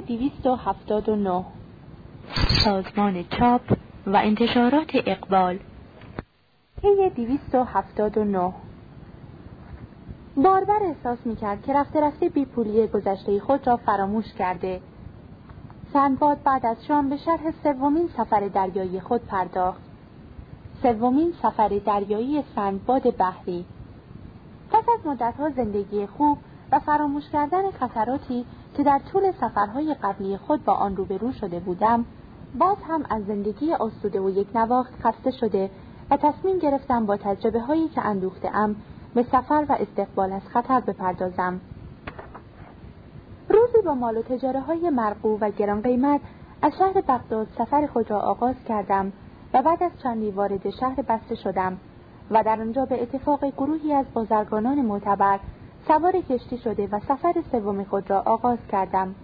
279 سازمان چاپ و انتشارات اقبال. پی 279 باربر احساس می‌کرد که رفته رفته بیپولی گذشته خود را فراموش کرده. سندباد بعد از شام به شرح سومین سفر دریایی خود پرداخت. سومین سفر دریایی سندباد بحری. پس از مدتها زندگی خوب و فراموش کردن خطراتی که در طول سفرهای قبلی خود با آن روبرو شده بودم باز هم از زندگی آسوده و یک نواخت خسته شده و تصمیم گرفتم با تجربه هایی که اندوخته ام به سفر و استقبال از خطر بپردازم. روزی با مال و تجاره های مرقو و گران قیمت از شهر بغداد سفر خود را آغاز کردم و بعد از چندی وارد شهر بسته شدم و در آنجا به اتفاق گروهی از بازرگانان معتبر سوار کشتی شده و سفر سوم خود را آغاز کردم.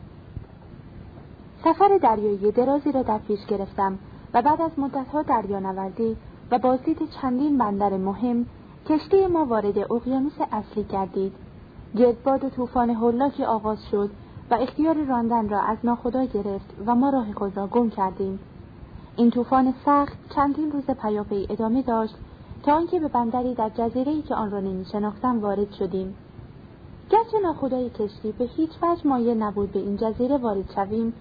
سفر دریایی درازی را در پیش گرفتم و بعد از مدتها دریانوردی و بازدید چندین بندر مهم کشتی ما وارد اقیانوس اصلی گردید. جدباد و طوفان هولاکی آغاز شد و اختیار راندن را از ناخدا گرفت و ما راه خود را گم کردیم. این طوفان سخت چندین روز پیاپی ادامه داشت تا آنکه به بندری در جزیره‌ای که آن را نمیشناختم وارد شدیم. گرچه ناخدای کشتی به هیچ وجه مایه نبود به این جزیره وارد شویم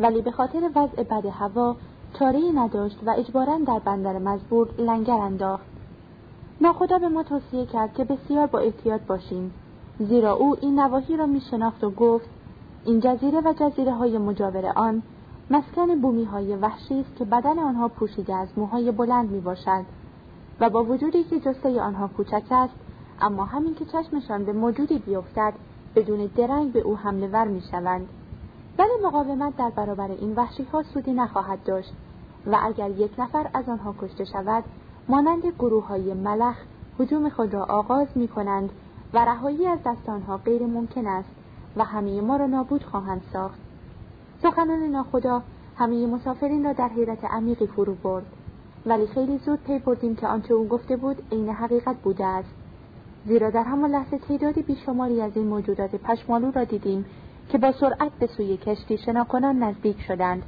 ولی به خاطر وضع بد هوا چاره نداشت و اجبارا در بندر مزبور لنگر انداخت. ناخدا به ما توصیه کرد که بسیار با احتیاط باشیم. زیرا او این نواحی را می شناخت و گفت این جزیره و جزیره های مجاور آن مسکن بومی های وحشی است که بدن آنها پوشیده از موهای بلند می باشد و با وجودی که جسته آنها کوچک است اما همین که چشمشان به موجودی بیفتد بدون درنگ به او حمله ور می شوند ولی مقاومت در برابر این وحشی ها سودی نخواهد داشت و اگر یک نفر از آنها کشته شود مانند گروه های ملخ حجوم خود را آغاز می کنند و رهایی از دست آنها غیر ممکن است و همه ما را نابود خواهند ساخت. سخنان ناخدا همه مسافرین را در حیرت عمیقی فرو برد. ولی خیلی زود پی بردیم که آنچه او گفته بود عین حقیقت بوده است. زیرا در همان لحظه تعداد بیشماری از این موجودات پشمالو را دیدیم که با سرعت به سوی کشتی شناکنان نزدیک شدند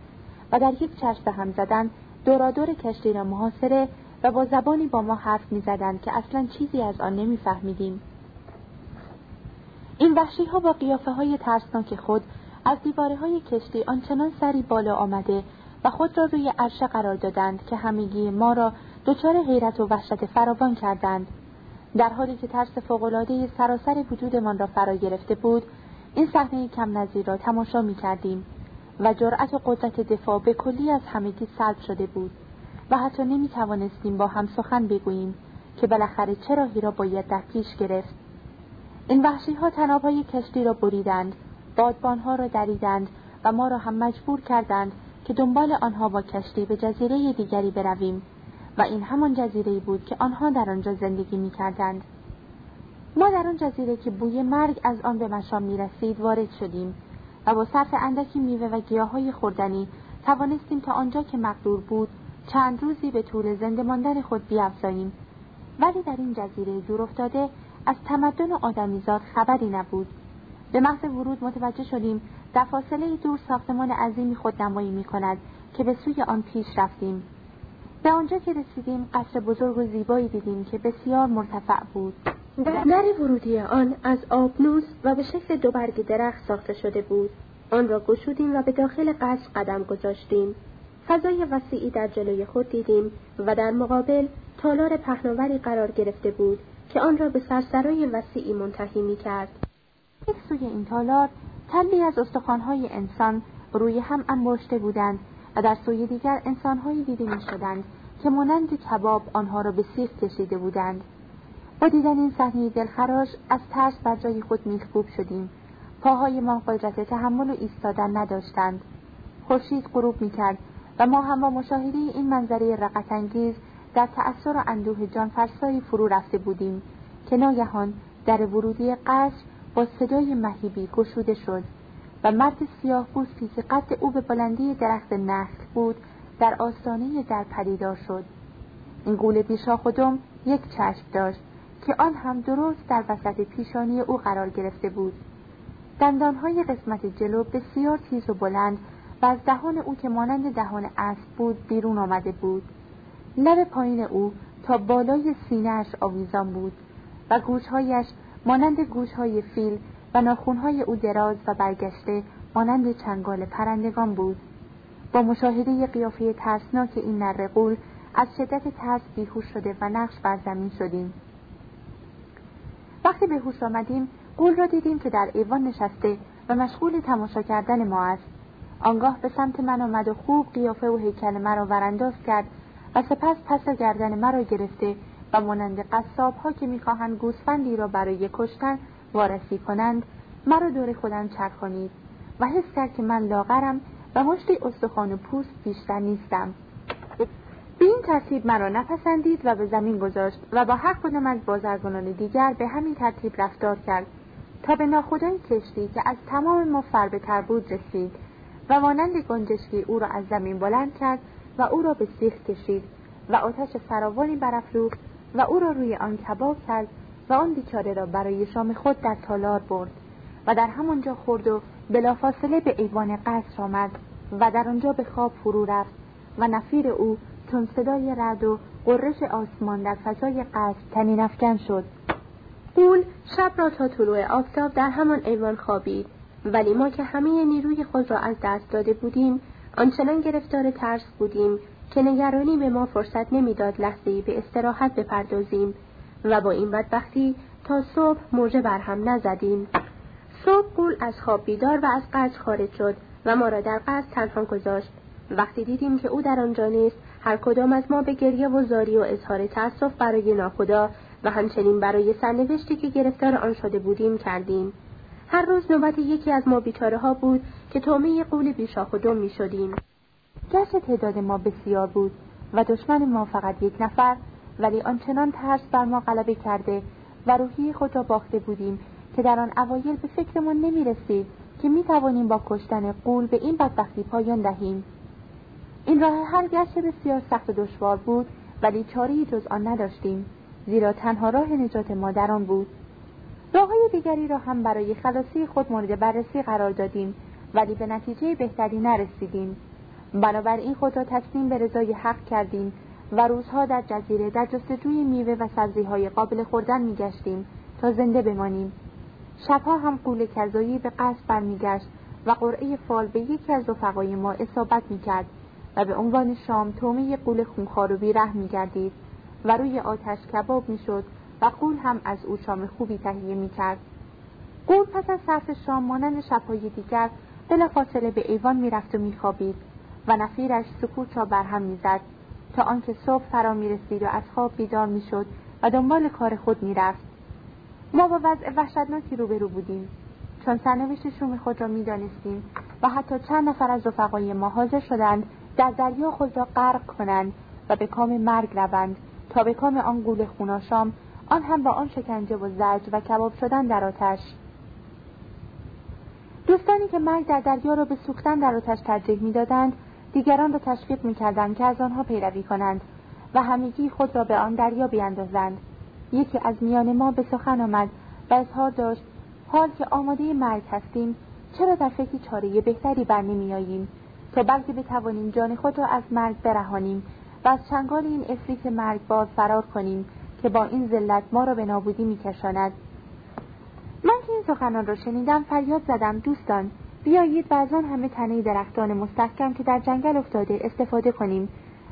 و در یک چشم به هم زدن دورادور کشتی را محاصره و با زبانی با ما حرف می‌زدند که اصلا چیزی از آن نمیفهمیدیم. این وحشی ها با قیافه های ترسناک خود از دیواره های کشتی آنچنان سری بالا آمده و خود را روی عرشه قرار دادند که همگی ما را دچار حیرت و وحشت فراوان کردند. در حالی که ترس فوقالعاده سراسر وجودمان را فرا گرفته بود این صحنه کم نظیر را تماشا می کردیم و جرأت و قدرت دفاع به کلی از همگی سلب شده بود و حتی نمی توانستیم با هم سخن بگوییم که بالاخره چه راهی را باید در پیش گرفت. این وحشی ها کشتی را بریدند بادبانها را دریدند و ما را هم مجبور کردند که دنبال آنها با کشتی به جزیره دیگری برویم. و این همان جزیره بود که آنها در آنجا زندگی می کردند. ما در آن جزیره که بوی مرگ از آن به مشام می رسید وارد شدیم و با صرف اندکی میوه و گیاهای خوردنی توانستیم تا آنجا که مقدور بود چند روزی به طول زنده ماندن خود بیافزاییم. ولی در این جزیره دور افتاده از تمدن و آدمیزاد خبری نبود. به محض ورود متوجه شدیم در فاصله دور ساختمان عظیمی خود نمایی می کند که به سوی آن پیش رفتیم. به آنجا که رسیدیم قصر بزرگ و زیبایی دیدیم که بسیار مرتفع بود. در ورودی آن از آبنوس و به شکل دو برگ درخت ساخته شده بود. آن را گشودیم و به داخل قصر قدم گذاشتیم. فضای وسیعی در جلوی خود دیدیم و در مقابل تالار پهناوری قرار گرفته بود که آن را به سرسرای وسیعی منتهی می کرد. یک سوی این تالار تلی از استخوانهای انسان روی هم انباشته بودند و در سوی دیگر انسانهایی دیده می شدند که مانند کباب آنها را به سیخ کشیده بودند. با دیدن این صحنه دلخراش از ترس بر جای خود میخکوب شدیم. پاهایمان قدرت تحمل و ایستادن نداشتند. خورشید غروب می‌کرد و ما هم با مشاهده این منظره رقتانگیز در تأثیر و اندوه جان فرسایی فرو رفته بودیم که ناگهان در ورودی قصر با صدای مهیبی گشوده شد. و مرد سیاه بوستی که قد او به بلندی درخت نخل بود در آستانه در پدیدار شد. این گول بیشا خودم یک چشم داشت که آن هم درست در وسط پیشانی او قرار گرفته بود. دندانهای قسمت جلو بسیار تیز و بلند و از دهان او که مانند دهان اسب بود بیرون آمده بود. لب پایین او تا بالای سینهاش آویزان بود و گوشهایش مانند گوشهای فیل و ناخونهای او دراز و برگشته مانند چنگال پرندگان بود. با مشاهده قیافه ترسناک این نره از شدت ترس بیهوش شده و نقش بر زمین شدیم. وقتی به هوش آمدیم قول را دیدیم که در ایوان نشسته و مشغول تماشا کردن ما است. آنگاه به سمت من آمد و خوب قیافه و هیکل مرا ورانداز کرد و سپس پس گردن مرا گرفته و مانند قصاب ها که می‌خواهند گوسفندی را برای کشتن وارسی کنند مرا دور خودم چرخانید و حس کرد که من لاغرم و مشتی استخوان و پوست بیشتر نیستم. به این ترتیب مرا نپسندید و به زمین گذاشت و با هر کدام از بازرگانان دیگر به همین ترتیب رفتار کرد تا به ناخدای کشتی که از تمام ما فربهتر بود رسید و مانند گنجشکی او را از زمین بلند کرد و او را به سیخ کشید و آتش فراوانی برافروخت و او را روی آن کباب کرد و آن بیچاره را برای شام خود در تالار برد و در همانجا خورد و بلافاصله به ایوان قصر آمد و در آنجا به خواب فرو رفت و نفیر او چون صدای رد و قررش آسمان در فضای قصر تنین افکن شد. قول شب را تا طلوع آفتاب در همان ایوان خوابید. ولی ما که همه نیروی خود را از دست داده بودیم آنچنان گرفتار ترس بودیم که نگرانی به ما فرصت نمی‌داد لحظه به استراحت بپردازیم. و با این بدبختی تا صبح موجه بر هم نزدیم. صبح قول از خواب بیدار و از قصر خارج شد و ما را در قصر تنها گذاشت. وقتی دیدیم که او در آنجا نیست هر کدام از ما به گریه و زاری و اظهار تأسف برای ناخدا و همچنین برای سرنوشتی که گرفتار آن شده بودیم کردیم. هر روز نوبت یکی از ما بیچاره ها بود که تومه قول بیشاخ و دم می شدیم تعداد ما بسیار بود و دشمن ما فقط یک نفر ولی آنچنان ترس بر ما غلبه کرده و روحی خود را باخته بودیم که در آن اوایل به فکرمان نمی رسید که می توانیم با کشتن قول به این بدبختی پایان دهیم. این راه حل گرچه بسیار سخت و دشوار بود ولی چاره جز آن نداشتیم زیرا تنها راه نجات ما در آن بود. راههای دیگری را هم برای خلاصی خود مورد بررسی قرار دادیم ولی به نتیجه بهتری نرسیدیم. بنابراین خود را تسلیم به رضای حق کردیم و روزها در جزیره در جستجوی میوه و سبزیهای قابل خوردن میگشتیم تا زنده بمانیم. شبها هم قول کذایی به قصد برمیگشت و قرعه فال به یکی از رفقای ما اصابت می‌کرد و به عنوان شام تومه قول خونخوار و بیره میگردید و روی آتش کباب می‌شد و قول هم از او شام خوبی تهیه می‌کرد. قول پس از صرف شام مانند شبهای دیگر فاصله به ایوان می‌رفت و میخوابید و نفیرش سکوت را برهم می‌زد. تا آنکه صبح فرا می‌رسید و از خواب بیدار می‌شد و دنبال کار خود می‌رفت. ما با وضع وحشتناکی روبرو بودیم. چون سرنوشت شوم خود را می‌دانستیم و حتی چند نفر از رفقای ما حاضر شدند در دریا خود را غرق کنند و به کام مرگ روند تا به کام آن گول خوناشام آن هم با آن شکنجه و زرج و کباب شدن در آتش. دوستانی که مرگ در دریا را به سوختن در آتش ترجیح می‌دادند دیگران را تشویق می‌کردند که از آنها پیروی کنند و همگی خود را به آن دریا بیاندازند یکی از میان ما به سخن آمد و اظهار داشت حال که آماده مرگ هستیم چرا در فکر چاره بهتری بر نمیآییم تا بلکه بتوانیم جان خود را از مرگ برهانیم و از چنگال این افریت مرگبار فرار کنیم که با این ذلت ما را به نابودی میکشاند. من که این سخنان را شنیدم فریاد زدم دوستان بیایید و از آن همه تنه درختان مستحکم که در جنگل افتاده استفاده کنیم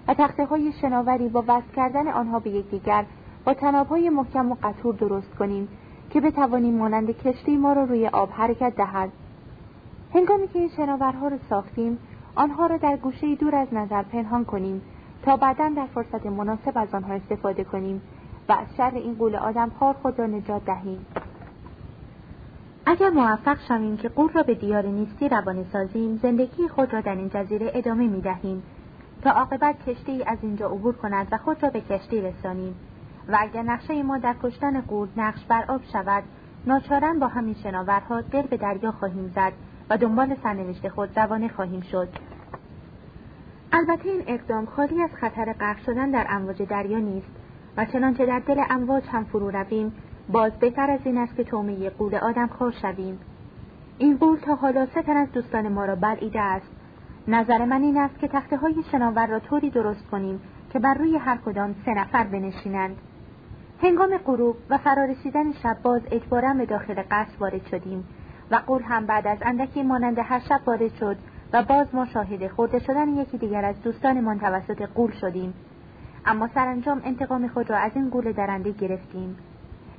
و تخته های شناوری با وصل کردن آنها به یکدیگر با تنابهای محکم و قطور درست کنیم که بتوانیم مانند کشتی ما را روی آب حرکت دهد. هنگامی که این شناورها را ساختیم آنها را در گوشه دور از نظر پنهان کنیم تا بعدا در فرصت مناسب از آنها استفاده کنیم و از شر این قول آدم خار خود را نجات دهیم. اگر موفق شویم که قول را به دیار نیستی روانه سازیم زندگی خود را در این جزیره ادامه می دهیم. تا عاقبت کشتی از اینجا عبور کند و خود را به کشتی رسانیم. و اگر نقشه ما در کشتن قول نقش بر آب شود ناچارن با همین شناورها دل به دریا خواهیم زد و دنبال سرنوشت خود روانه خواهیم شد. البته این اقدام خالی از خطر غرق شدن در امواج دریا نیست و چنانچه در دل امواج هم فرو رویم باز بهتر از این است که تومه قول آدم خور شویم. این قول تا حالا سه از دوستان ما را بلعیده است. نظر من این است که تخته های شناور را طوری درست کنیم که بر روی هر کدام سه نفر بنشینند. هنگام غروب و فرارسیدن شب باز اجبارا به داخل قصر وارد شدیم و قول هم بعد از اندکی مانند هر شب وارد شد و باز ما شاهد خورده شدن یکی دیگر از دوستانمان توسط قول شدیم. اما سرانجام انتقام خود را از این گول درنده گرفتیم.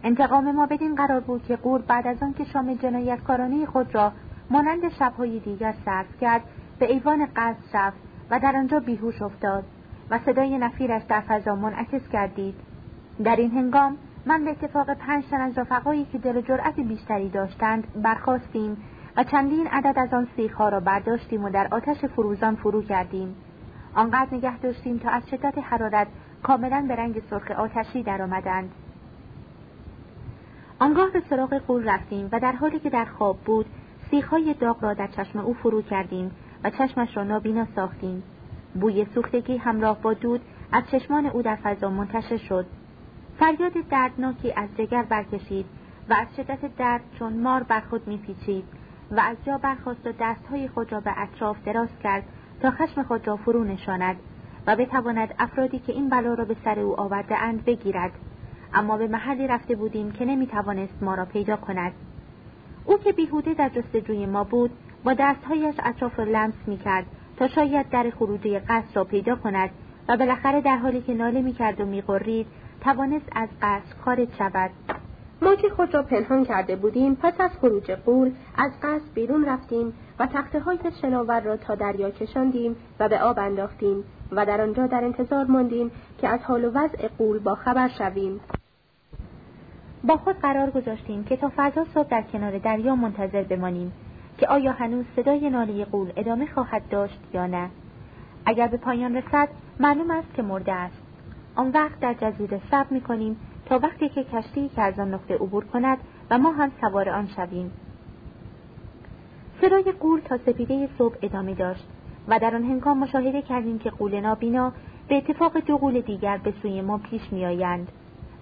انتقام ما بدین قرار بود که قول بعد از آنکه شام جنایتکارانه خود را مانند شبهای دیگر صرف کرد به ایوان قصد رفت و در آنجا بیهوش افتاد و صدای نفیرش در فضا منعکس کردید در این هنگام من به اتفاق پنج تن از رفقایی که دل جرأت بیشتری داشتند برخواستیم و چندین عدد از آن سیخها را برداشتیم و در آتش فروزان فرو کردیم. آنقدر نگه داشتیم تا از شدت حرارت کاملا به رنگ سرخ آتشی درآمدند. آنگاه به سراغ قول رفتیم و در حالی که در خواب بود سیخهای داغ را در چشم او فرو کردیم و چشمش را نابینا ساختیم. بوی سوختگی همراه با دود از چشمان او در فضا منتشر شد. فریاد دردناکی از جگر برکشید و از شدت درد چون مار بر خود میپیچید و از جا برخواست و دستهای خود را به اطراف دراز کرد تا خشم خود را فرو نشاند و بتواند افرادی که این بلا را به سر او آورده اند بگیرد. اما به محلی رفته بودیم که نمی‌توانست ما را پیدا کند. او که بیهوده در جستجوی ما بود با دستهایش اطراف را لمس می‌کرد تا شاید در خروجی قصر را پیدا کند و بالاخره در حالی که ناله می‌کرد و میقرید توانست از قصر خارج شود. ما که خود را پنهان کرده بودیم پس از خروج قول از قصد بیرون رفتیم و تخته های شناور را تا دریا کشاندیم و به آب انداختیم و در آنجا در انتظار ماندیم که از حال و وضع قول با خبر شویم. با خود قرار گذاشتیم که تا فردا صبح در کنار دریا منتظر بمانیم که آیا هنوز صدای ناله قول ادامه خواهد داشت یا نه. اگر به پایان رسد معلوم است که مرده است. آن وقت در جزیره صبر می‌کنیم تا وقتی که کشتی که از آن نقطه عبور کند و ما هم سوار آن شویم. صدای قول تا سپیده صبح ادامه داشت و در آن هنگام مشاهده کردیم که قول نابینا به اتفاق دو قول دیگر به سوی ما پیش میآیند.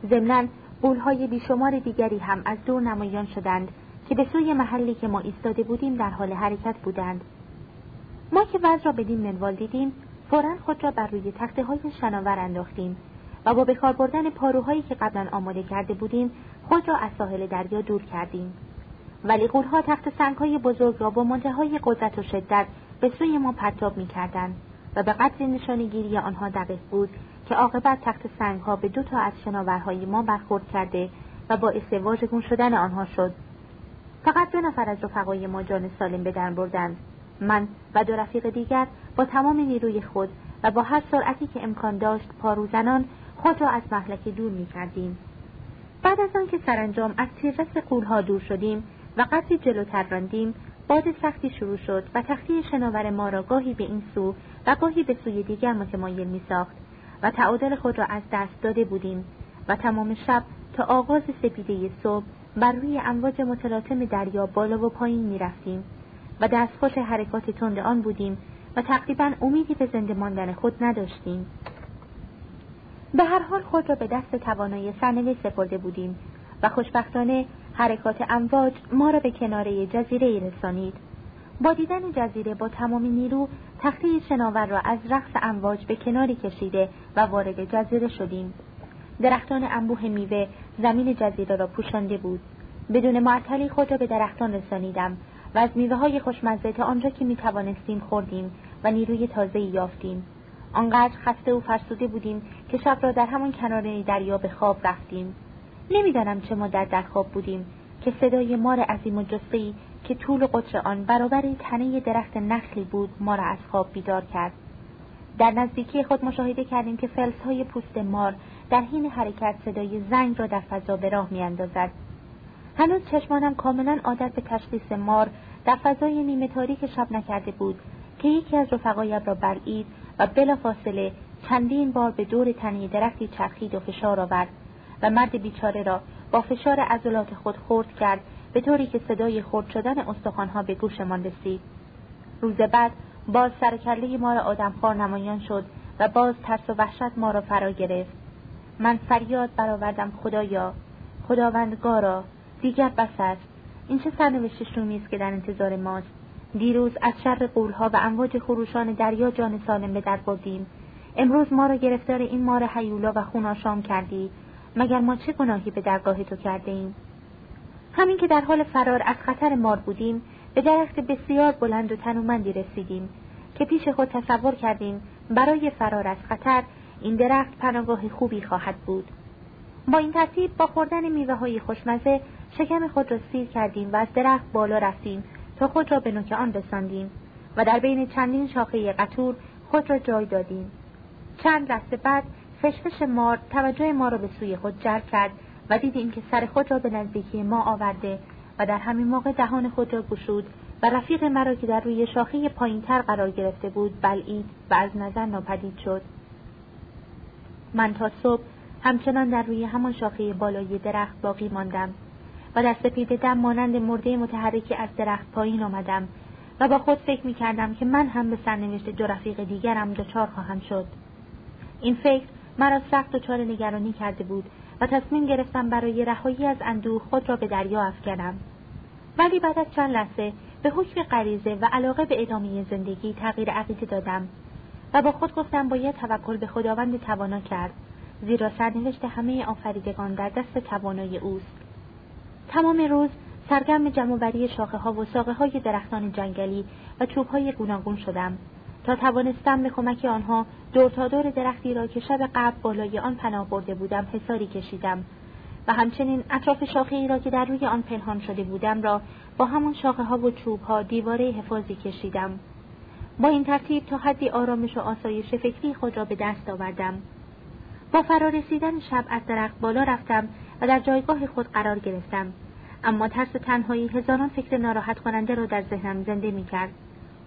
ضمنا قولهای بیشمار دیگری هم از دور نمایان شدند که به سوی محلی که ما ایستاده بودیم در حال حرکت بودند. ما که وضع را بدین منوال دیدیم فورا خود را بر روی تخته های شناور انداختیم و با بکار بردن پاروهایی که قبلا آماده کرده بودیم خود را از ساحل دریا دور کردیم. ولی قولها تخت سنگهای بزرگ را با منتهای قدرت و شدت به سوی ما پرتاب می‌کردند و به قدر نشانگیری آنها دقیق بود که عاقبت تخت سنگها به دو تا از شناورهای ما برخورد کرده و باعث واژگون شدن آنها شد. فقط دو نفر از رفقای ما جان سالم به در بردند. من و دو رفیق دیگر با تمام نیروی خود و با هر سرعتی که امکان داشت پاروزنان خود را از محلک دور می کردیم. بعد از آنکه سرانجام از تیررس قولها دور شدیم و قدری جلوتر راندیم باد سختی شروع شد و تختی شناور ما را گاهی به این سو و گاهی به سوی دیگر متمایل می ساخت و تعادل خود را از دست داده بودیم و تمام شب تا آغاز سپیده صبح بر روی امواج متلاطم دریا بالا و پایین می رفتیم و دستخوش حرکات تند آن بودیم و تقریبا امیدی به زنده ماندن خود نداشتیم. به هر حال خود را به دست توانای سرنوشت سپرده بودیم و خوشبختانه حرکات امواج ما را به کناره جزیره رسانید. با دیدن جزیره با تمام نیرو تخته شناور را از رقص امواج به کناری کشیده و وارد جزیره شدیم. درختان انبوه میوه زمین جزیره را پوشانده بود. بدون معطلی خود را به درختان رسانیدم و از میوه های خوشمزه تا آنجا که می توانستیم خوردیم و نیروی تازه یافتیم. آنقدر خسته و فرسوده بودیم که شب را در همان کنار دریا به خواب رفتیم. نمی‌دانم چه مدت در خواب بودیم که صدای مار عظیم و جستهای که طول قطر آن برابر تنه درخت نخلی بود ما را از خواب بیدار کرد. در نزدیکی خود مشاهده کردیم که های پوست مار در حین حرکت صدای زنگ را در فضا به راه میاندازد. هنوز چشمانم کاملا عادت به تشخیص مار در فضای نیمه تاریک شب نکرده بود که یکی از رفقایم را بلعید و بلافاصله چندین بار به دور تنه درختی چرخید و فشار آورد و مرد بیچاره را با فشار عضلات خود خورد کرد به طوری که صدای خورد شدن استخوانها به گوشمان رسید. روز بعد باز سرکله ما را آدمخوار نمایان شد و باز ترس و وحشت ما را فرا گرفت. من فریاد برآوردم خدایا خداوندگارا دیگر بس است. این چه سرنوشت شومی است که در انتظار ماست؟ دیروز از شر قولها و امواج خروشان دریا جان سالم به در بردیم. امروز ما را گرفتار این مار حیولا و خوناشام کردی. مگر ما چه گناهی به درگاه تو کرده ایم؟ همین که در حال فرار از خطر مار بودیم به درخت بسیار بلند و تنومندی رسیدیم که پیش خود تصور کردیم برای فرار از خطر این درخت پناهگاه خوبی خواهد بود. با این ترتیب با خوردن میوه های خوشمزه شکم خود را سیر کردیم و از درخت بالا رفتیم تا خود را به نوک آن رساندیم و در بین چندین شاخه قطور خود را جای دادیم. چند لحظه بعد فشفش مار توجه ما را به سوی خود جلب کرد و دیدیم که سر خود را به نزدیکی ما آورده و در همین موقع دهان خود را گشود و رفیق مرا که در روی شاخه پایینتر قرار گرفته بود بلعید و از نظر ناپدید شد. من تا صبح همچنان در روی همان شاخه بالای درخت باقی ماندم و در سپید دم مانند مرده متحرکی از درخت پایین آمدم و با خود فکر می کردم که من هم به سرنوشت دو رفیق دیگرم دچار خواهم شد. این فکر مرا سخت دچار نگرانی کرده بود و تصمیم گرفتم برای رهایی از اندوه خود را به دریا افکنم. ولی بعد از چند لحظه به حکم غریزه و علاقه به ادامه زندگی تغییر عقیده دادم و با خود گفتم باید توکل به خداوند توانا کرد زیرا سرنوشت همه آفریدگان در دست توانای اوست. تمام روز سرگرم جمعوری شاخه ها و ساقه های درختان جنگلی و چوب های گوناگون شدم. تا توانستم به کمک آنها دور تا دور درختی را که شب قبل بالای آن پناه برده بودم حساری کشیدم و همچنین اطراف شاخه ای را که در روی آن پنهان شده بودم را با همان شاخه ها و چوب ها دیواره حفاظی کشیدم. با این ترتیب تا حدی آرامش و آسایش فکری خود را به دست آوردم. با فرارسیدن شب از درخت بالا رفتم و در جایگاه خود قرار گرفتم. اما ترس تنهایی هزاران فکر ناراحت کننده را در ذهنم زنده می کرد.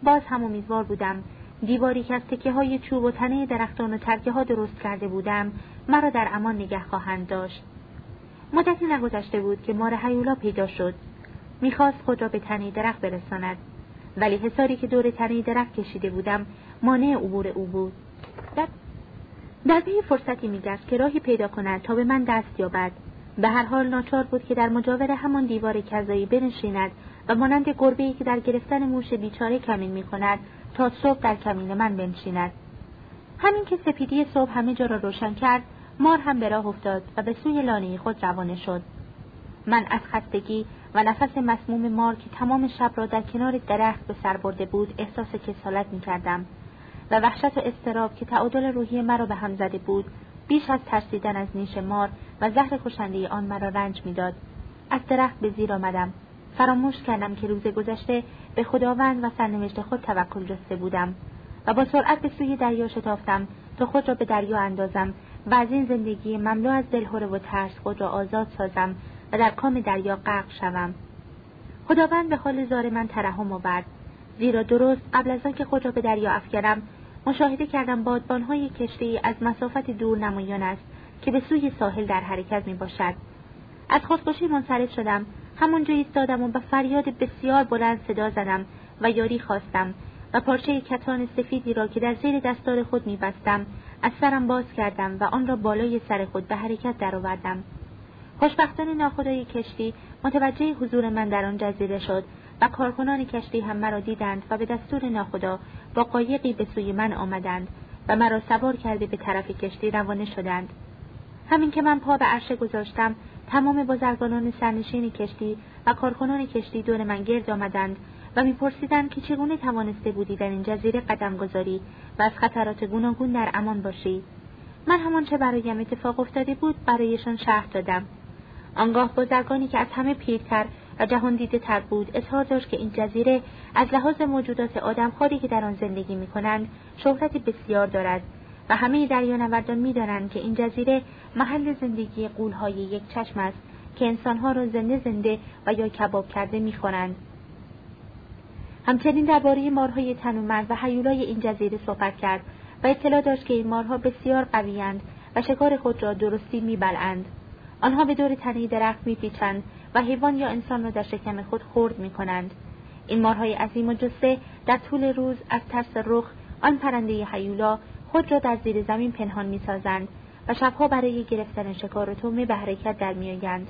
باز هم امیدوار بودم دیواری که از تکه های چوب و تنه درختان و ترکه ها درست کرده بودم مرا در امان نگه خواهند داشت. مدتی نگذشته بود که مار حیولا پیدا شد. می‌خواست خود را به تنه درخت برساند. ولی حساری که دور تنه درخت کشیده بودم مانع عبور او بود. در, در پی فرصتی میگشت که راهی پیدا کند تا به من دست یابد. به هر حال ناچار بود که در مجاور همان دیوار کذایی بنشیند و مانند گربه که در گرفتن موش بیچاره کمین می کند تا صبح در کمین من بنشیند. همین که سپیدی صبح همه جا را روشن کرد مار هم به راه افتاد و به سوی لانه خود روانه شد. من از خستگی و نفس مسموم مار که تمام شب را در کنار درخت به سر برده بود احساس کسالت می کردم و وحشت و استراب که تعادل روحی مرا به هم زده بود بیش از ترسیدن از نیش مار و زهر کشنده آن مرا رنج می‌داد. از درخت به زیر آمدم. فراموش کردم که روز گذشته به خداوند و سرنوشت خود توکل جسته بودم و با سرعت به سوی دریا شتافتم تا خود را به دریا اندازم و از این زندگی مملو از دلهوره و ترس خود را آزاد سازم و در کام دریا غرق شوم خداوند به حال زار من ترحم آورد زیرا درست قبل از آنکه خود را به دریا افکنم مشاهده کردم بادبانهای کشتی از مسافت دور نمایان است که به سوی ساحل در حرکت می باشد. از خودکشی منصرف شدم همانجا ایستادم و به فریاد بسیار بلند صدا زدم و یاری خواستم و پارچه کتان سفیدی را که در زیر دستار خود میبستم از سرم باز کردم و آن را بالای سر خود به حرکت درآوردم. خوشبختانه ناخدای کشتی متوجه حضور من در آن جزیره شد و کارکنان کشتی هم مرا دیدند و به دستور ناخدا با قایقی به سوی من آمدند و مرا سوار کرده به طرف کشتی روانه شدند. همین که من پا به عرشه گذاشتم تمام بازرگانان سرنشین کشتی و کارکنان کشتی دور من گرد آمدند و میپرسیدند که چگونه توانسته بودی در این جزیره قدم گذاری و از خطرات گوناگون در امان باشی. من همان چه برایم اتفاق افتاده بود برایشان شهر دادم. آنگاه بازرگانی که از همه پیرتر و جهان دیده تر بود اظهار داشت که این جزیره از لحاظ موجودات آدمخواری که در آن زندگی می کنند شهرتی بسیار دارد. همه دریانوردان می‌دانند که این جزیره محل زندگی قولهای یک چشم است که انسانها را زنده زنده و یا کباب کرده می‌خورند همچنین درباره مارهای تنومند و حیولای این جزیره صحبت کرد و اطلاع داشت که این مارها بسیار قویند و شکار خود را درستی میبلند آنها به دور تنه درخت میپیچند و حیوان یا انسان را در شکم خود خرد می‌کنند. این مارهای عظیم و جسته در طول روز از ترس رخ آن پرنده حیولا خود را در زیر زمین پنهان می‌سازند و شبها برای گرفتن شکار و تومه به حرکت در میآیند.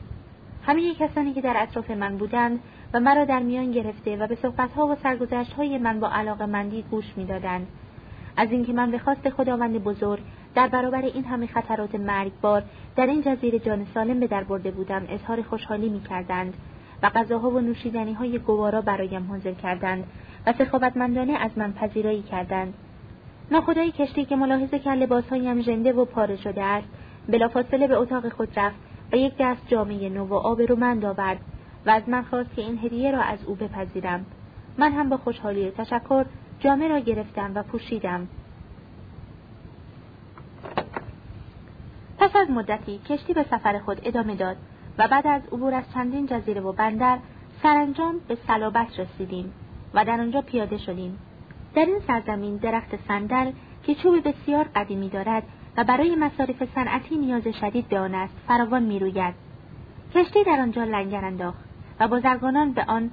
همه کسانی که در اطراف من بودند و مرا در میان گرفته و به صحبتها و سرگذشتهای من با علاقه مندی گوش می‌دادند. از اینکه من به خواست خداوند بزرگ در برابر این همه خطرات مرگبار در این جزیره جان سالم به در برده بودم اظهار خوشحالی می کردند و غذاها و نوشیدنی های گوارا برایم حاضر کردند و سخاوتمندانه از من پذیرایی کردند. ناخدای کشتی که ملاحظه کرد لباسهایم ژنده و پاره شده است. بلافاصله به اتاق خود رفت و یک دست جامعه نو و آبرومند آورد و از من خواست که این هدیه را از او بپذیرم. من هم با خوشحالی تشکر جامعه را گرفتم و پوشیدم. پس از مدتی کشتی به سفر خود ادامه داد و بعد از عبور از چندین جزیره و بندر سرانجام به سلابت رسیدیم و در آنجا پیاده شدیم. در این سرزمین درخت صندل که چوب بسیار قدیمی دارد و برای مصارف صنعتی نیاز شدید به آن است فراوان می‌روید. کشتی در آنجا لنگر انداخت و بازرگانان به آن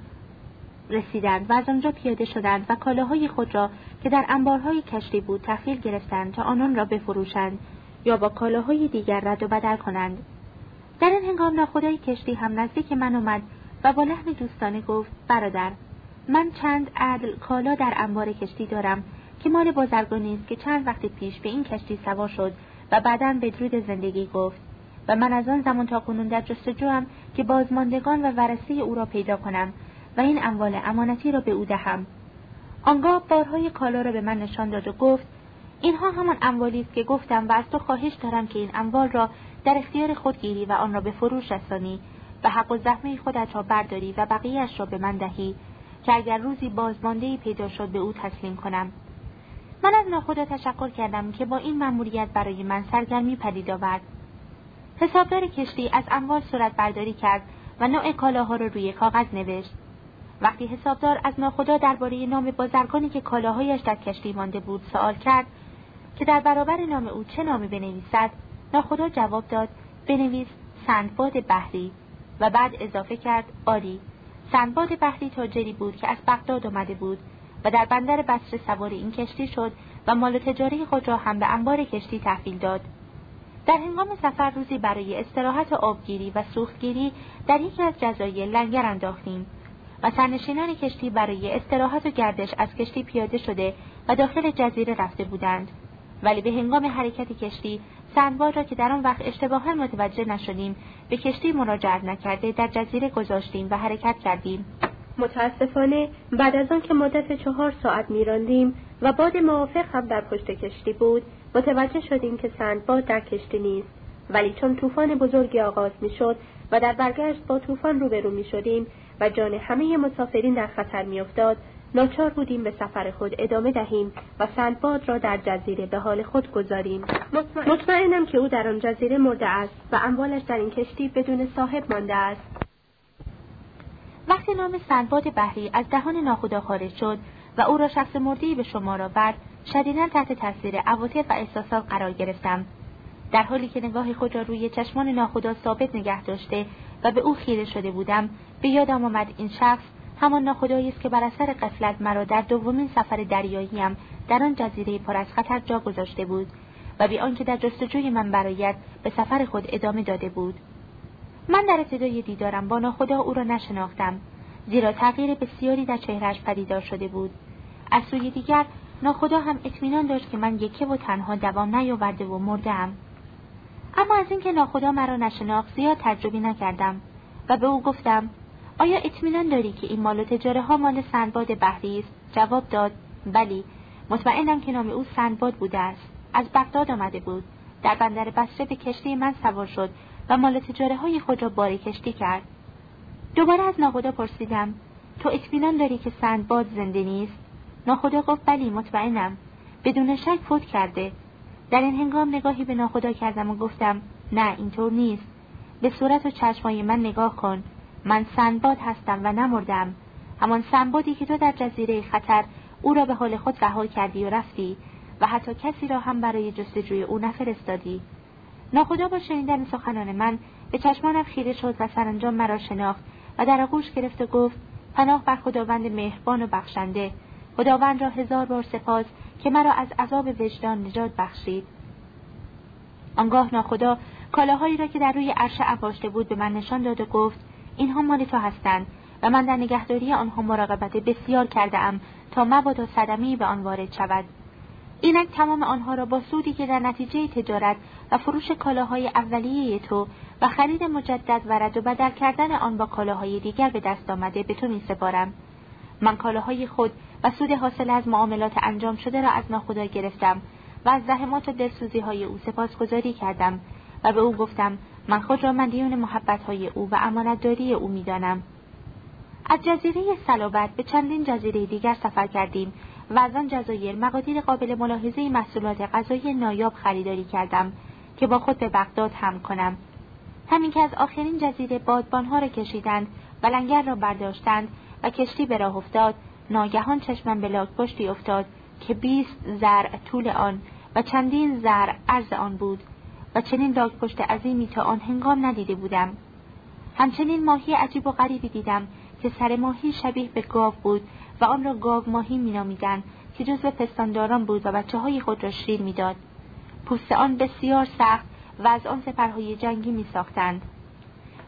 رسیدند و از آنجا پیاده شدند و کالاهای خود را که در انبارهای کشتی بود تحویل گرفتند تا آنان را بفروشند یا با کالاهای دیگر رد و بدل کنند. در این هنگام ناخدای کشتی هم نزدیک من آمد و با لحن دوستانه گفت برادر من چند عدل کالا در انبار کشتی دارم که مال بازرگانی است که چند وقت پیش به این کشتی سوار شد و بعدا به درود زندگی گفت و من از آن زمان تا کنون در جستجوام که بازماندگان و ورثه او را پیدا کنم و این اموال امانتی را به او دهم. آنگاه بارهای کالا را به من نشان داد و گفت اینها همان اموالی است که گفتم و از تو خواهش دارم که این اموال را در اختیار خود گیری و آن را به فروش رسانی و حق و زحمه خودت را برداری و بقیهاش را به من دهی. که اگر روزی بازماندهای پیدا شد به او تسلیم کنم. من از ناخدا تشکر کردم که با این مأموریت برای من سرگرمی پدید آورد. حسابدار کشتی از اموال صورت برداری کرد و نوع کالاها را روی کاغذ نوشت. وقتی حسابدار از ناخدا درباره نام بازرگانی که کالاهایش در کشتی مانده بود سوال کرد که در برابر نام او چه نامی بنویسد ناخدا جواب داد بنویس سندباد بحری و بعد اضافه کرد آری. سندباد بحری تاجری بود که از بغداد آمده بود و در بندر بصره سوار این کشتی شد و مال تجاری خود را هم به انبار کشتی تحویل داد. در هنگام سفر روزی برای استراحت آبگیری و سوختگیری در یکی از جزایر لنگر انداختیم و سرنشینان کشتی برای استراحت و گردش از کشتی پیاده شده و داخل جزیره رفته بودند. ولی به هنگام حرکت کشتی سندباد را که در آن وقت اشتباها متوجه نشدیم به کشتی مراجعت نکرده در جزیره گذاشتیم و حرکت کردیم. متاسفانه بعد از آن که مدت چهار ساعت میراندیم و باد موافق هم در پشت کشتی بود متوجه شدیم که سندباد در کشتی نیست. ولی چون طوفان بزرگی آغاز می‌شد و در برگشت با طوفان روبرو می شدیم و جان همه مسافرین در خطر میافتاد ناچار بودیم به سفر خود ادامه دهیم و سندباد را در جزیره به حال خود گذاریم. مطمئنم که او در آن جزیره مرده است و اموالش در این کشتی بدون صاحب مانده است. وقتی نام سندباد بحری از دهان ناخدا خارج شد و او را شخص مردی به شما آورد شدیدا تحت تاثیر عواطف و احساسات قرار گرفتم. در حالی که نگاه خود را روی چشمان ناخدا ثابت نگه داشته و به او خیره شده بودم به یادم آمد این شخص همان ناخدایی است که بر اثر قفلت مرا در دومین سفر دریاییم در آن جزیره پر از خطر جا گذاشته بود و بی آنکه در جستجوی من برایت به سفر خود ادامه داده بود. من در ابتدای دیدارم با ناخدا او را نشناختم زیرا تغییر بسیاری در چهرهش پدیدار شده بود. از سوی دیگر ناخدا هم اطمینان داشت که من یکه و تنها دوام نیاورده و مردم اما از اینکه ناخدا مرا نشناخت زیاد تجربی نکردم و به او گفتم آیا اطمینان داری که این مال و تجاره ها مال سندباد بحری است؟ جواب داد بلی مطمئنم که نام او سندباد بوده است. از بغداد آمده بود. در بندر بسره به کشتی من سوار شد و مال تجاره های خود را باری کشتی کرد. دوباره از ناخدا پرسیدم تو اطمینان داری که سندباد زنده نیست؟ ناخدا گفت بلی مطمئنم. بدون شک فوت کرده. در این هنگام نگاهی به ناخدا کردم و گفتم نه اینطور نیست. به صورت و چشمای من نگاه کن. من سنباد هستم و نمردم. همان سنبادی که تو در جزیره خطر او را به حال خود رها کردی و رفتی و حتی کسی را هم برای جستجوی او نفرستادی. ناخدا با شنیدن سخنان من به چشمانم خیره شد و سرانجام مرا شناخت و در آغوش گرفت و گفت پناه بر خداوند مهربان و بخشنده. خداوند را هزار بار سپاس که مرا از عذاب وجدان نجات بخشید. آنگاه ناخدا کالاهایی را که در روی عرش انباشته بود به من نشان داد و گفت اینها مال تو هستند و من در نگهداری آنها مراقبت بسیار کرده ام تا مبادا صدمی به آن وارد شود اینک تمام آنها را با سودی که در نتیجه تجارت و فروش کالاهای اولیه تو و خرید مجدد و رد و بدل کردن آن با کالاهای دیگر به دست آمده به تو می سپارم. من کالاهای خود و سود حاصل از معاملات انجام شده را از ناخدا گرفتم و از زحمات و دلسوزی های او سپاسگزاری کردم و به او گفتم من خود را مدیون محبت های او و امانتداری او می‌دانم. از جزیره سلابت به چندین جزیره دیگر سفر کردیم و از آن جزایر مقادیر قابل ملاحظه محصولات غذایی نایاب خریداری کردم که با خود به بغداد هم کنم. همین که از آخرین جزیره بادبانها را کشیدند و لنگر را برداشتند و کشتی به راه افتاد ناگهان چشمم به لاک پشتی افتاد که بیست زر طول آن و چندین زر عرض آن بود. و چنین لاک پشت عظیمی تا آن هنگام ندیده بودم. همچنین ماهی عجیب و غریبی دیدم که سر ماهی شبیه به گاو بود و آن را گاو ماهی مینامیدند که جزو پستانداران بود و بچه های خود را شیر می‌داد. پوست آن بسیار سخت و از آن سپرهای جنگی می ساختند.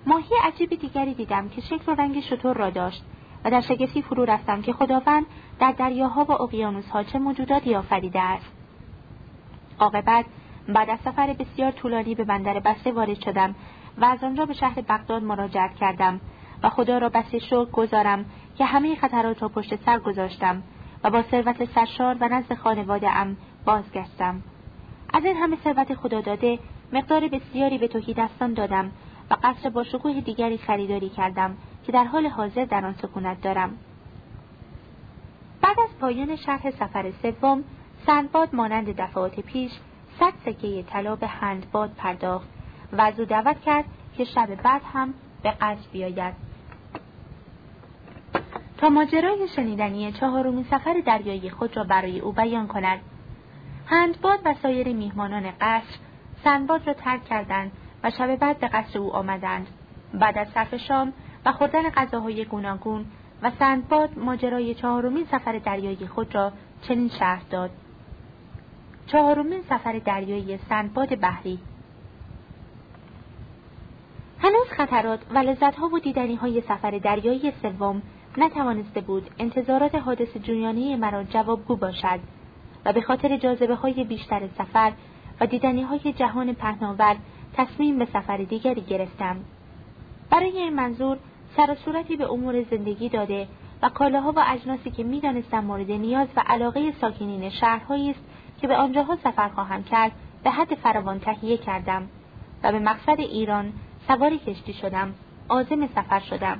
ماهی عجیب دیگری دیدم که شکل و رنگ شطور را داشت و در شگفتی فرو رفتم که خداوند در دریاها و اقیانوسها چه موجوداتی آفریده است. عاقبت بعد از سفر بسیار طولانی به بندر بسته وارد شدم و از آنجا به شهر بغداد مراجعت کردم و خدا را بسی شکر گذارم که همه خطرات را پشت سر گذاشتم و با ثروت سرشار و نزد خانواده ام بازگشتم. از این همه ثروت خدا داده مقدار بسیاری به توحید دستان دادم و قصر با شکوه دیگری خریداری کردم که در حال حاضر در آن سکونت دارم. بعد از پایان شرح سفر سوم سندباد مانند دفعات پیش صد سکه طلا به هندباد پرداخت و از او دعوت کرد که شب بعد هم به قصر بیاید. تا ماجرای شنیدنی چهارمین سفر دریایی خود را برای او بیان کند هندباد و سایر میهمانان قصر سندباد را ترک کردند و شب بعد به قصر او آمدند. بعد از صرف شام و خوردن غذاهای گوناگون و سندباد ماجرای چهارمین سفر دریایی خود را چنین شرح داد. چهارمین سفر دریایی سندباد بحری هنوز خطرات و لذتها و دیدنی سفر دریایی سوم نتوانسته بود انتظارات حادث جویانه مرا جوابگو باشد و به خاطر جاذبه های بیشتر سفر و دیدنی های جهان پهناور تصمیم به سفر دیگری گرفتم. برای این منظور سر و صورتی به امور زندگی داده و کالاها و اجناسی که می‌دانستم مورد نیاز و علاقه ساکنین شهرهایی است که به آنجاها سفر خواهم کرد به حد فراوان تهیه کردم و به مقصد ایران سواری کشتی شدم عازم سفر شدم.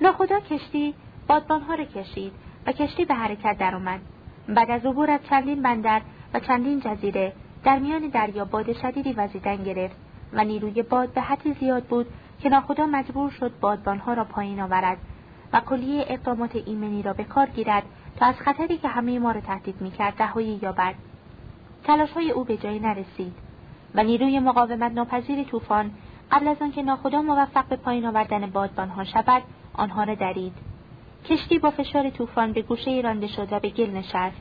ناخدا کشتی بادبانها را کشید و کشتی به حرکت درآمد. بعد از عبور از چندین بندر و چندین جزیره در میان دریا باد شدیدی وزیدن گرفت و نیروی باد به حدی زیاد بود که ناخدا مجبور شد بادبانها را پایین آورد و کلیه اقدامات ایمنی را به کار گیرد تا از خطری که همه ما را تهدید می‌کرد رهایی یابد. های او به جایی نرسید و نیروی مقاومت ناپذیر طوفان قبل از آنکه ناخدا موفق به پایین آوردن بادبانها شود آنها را درید. کشتی با فشار طوفان به گوشه رانده شد و به گل نشست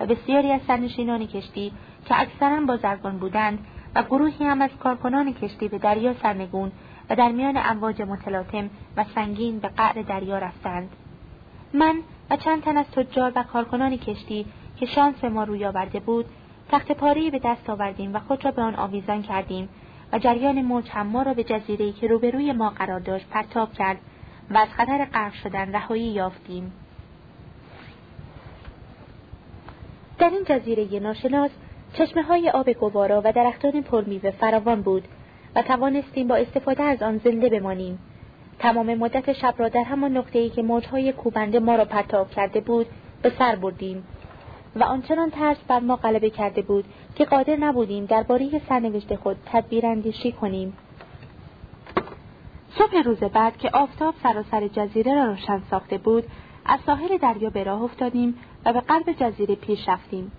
و بسیاری از سرنشینان کشتی که اکثرا بازرگان بودند و گروهی هم از کارکنان کشتی به دریا سرنگون و در میان امواج متلاطم و سنگین به قعر دریا رفتند. من و چند تن از تجار و کارکنان کشتی که شانس ما روی آورده بود تخت پاری به دست آوردیم و خود را به آن آویزان کردیم و جریان موج هم ما را به جزیره‌ای که روبروی ما قرار داشت پرتاب کرد و از خطر غرق شدن رهایی یافتیم. در این جزیره ناشناس چشمه های آب گوارا و درختان پرمیوه فراوان بود و توانستیم با استفاده از آن زنده بمانیم. تمام مدت شب را در همان نقطه‌ای که موجهای کوبنده ما را پرتاب کرده بود به سر بردیم. و آنچنان ترس بر ما غلبه کرده بود که قادر نبودیم درباره سرنوشت خود تدبیراندیشی کنیم. صبح روز بعد که آفتاب سراسر جزیره را روشن ساخته بود از ساحل دریا به راه افتادیم و به قلب جزیره پیش رفتیم.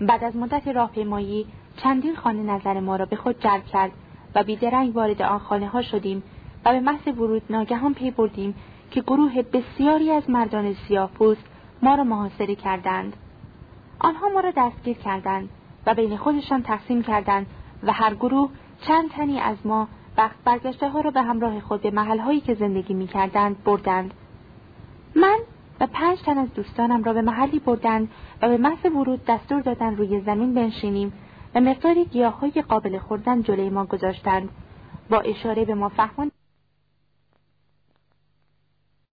بعد از مدت راهپیمایی چندین خانه نظر ما را به خود جلب کرد و بیدرنگ وارد آن خانه ها شدیم و به محض ورود ناگهان پی بردیم که گروه بسیاری از مردان سیاه پوست ما را محاصره کردند. آنها ما را دستگیر کردند و بین خودشان تقسیم کردند و هر گروه چند تنی از ما وقت برگشته ها را به همراه خود به محل هایی که زندگی می کردند بردند. من و پنج تن از دوستانم را به محلی بردند و به محض ورود دستور دادن روی زمین بنشینیم و مقداری گیاه های قابل خوردن جلوی ما گذاشتند. با اشاره به ما فهماند